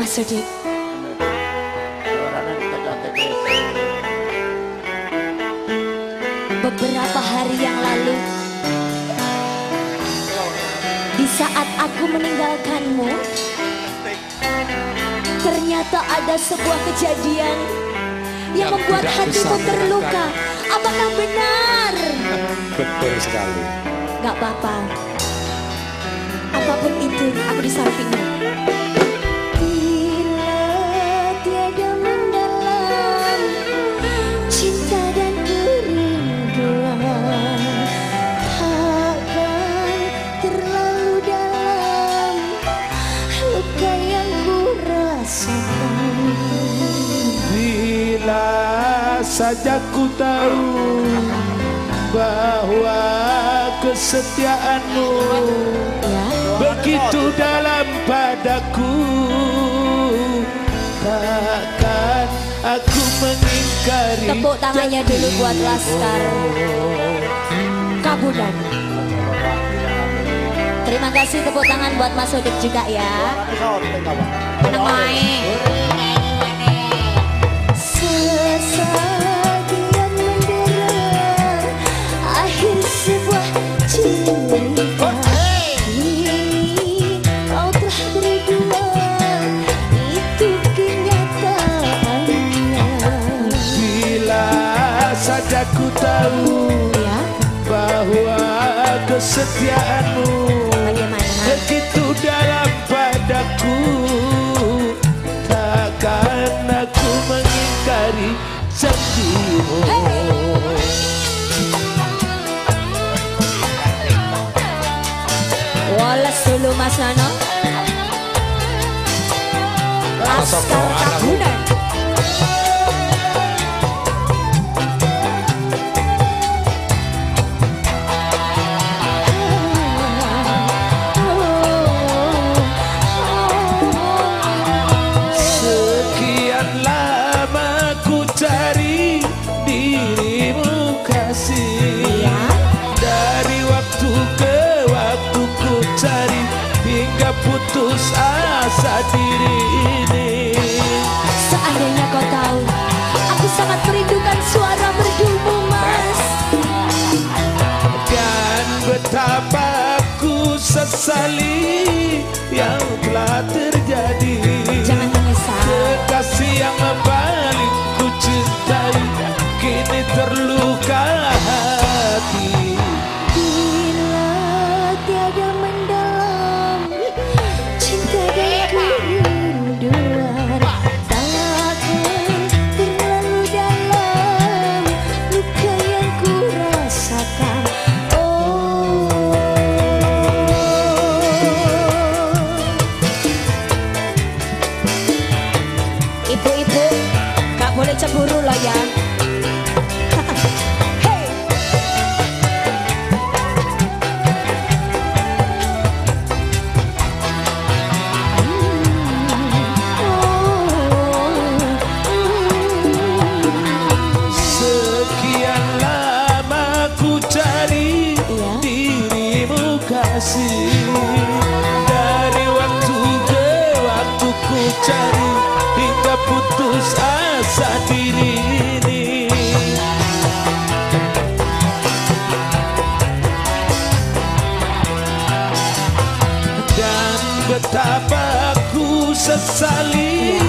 Mas. Beberapa hari yang lalu, di saat aku meninggalkanmu, ternyata ada sebuah kejadian yang, membuat hatimu terluka. Apakah benar? Betul sekali. Gak apa-apa. Apa pun itu, aku di sampingmu. Bila saja ku tahu bahwa kesetiaanmu Ya, begitu dalam padaku takkan aku mengingkari tepuk tangannya dulu buat Laskar Kabudan. Terima kasih tepuk tangan buat Mas Sodik juga ya. Tenang main. Ku tahu Ya, bahwa kesetiaanmu bagaimana? begitu dalam padaku takkan aku mengingkari janjimu Wallace dulu Mas. Laskar. Dirimu kasih Ya. dari waktu ke waktu ku cari hingga putus asa diri ini Seandainya kau tahu, aku sangat merindukan suara merdumu, Mas. Dan betapa ku sesali yang telah terjadi Jangan cari Hingga putus asa diri ini. Dan betapa ku sesali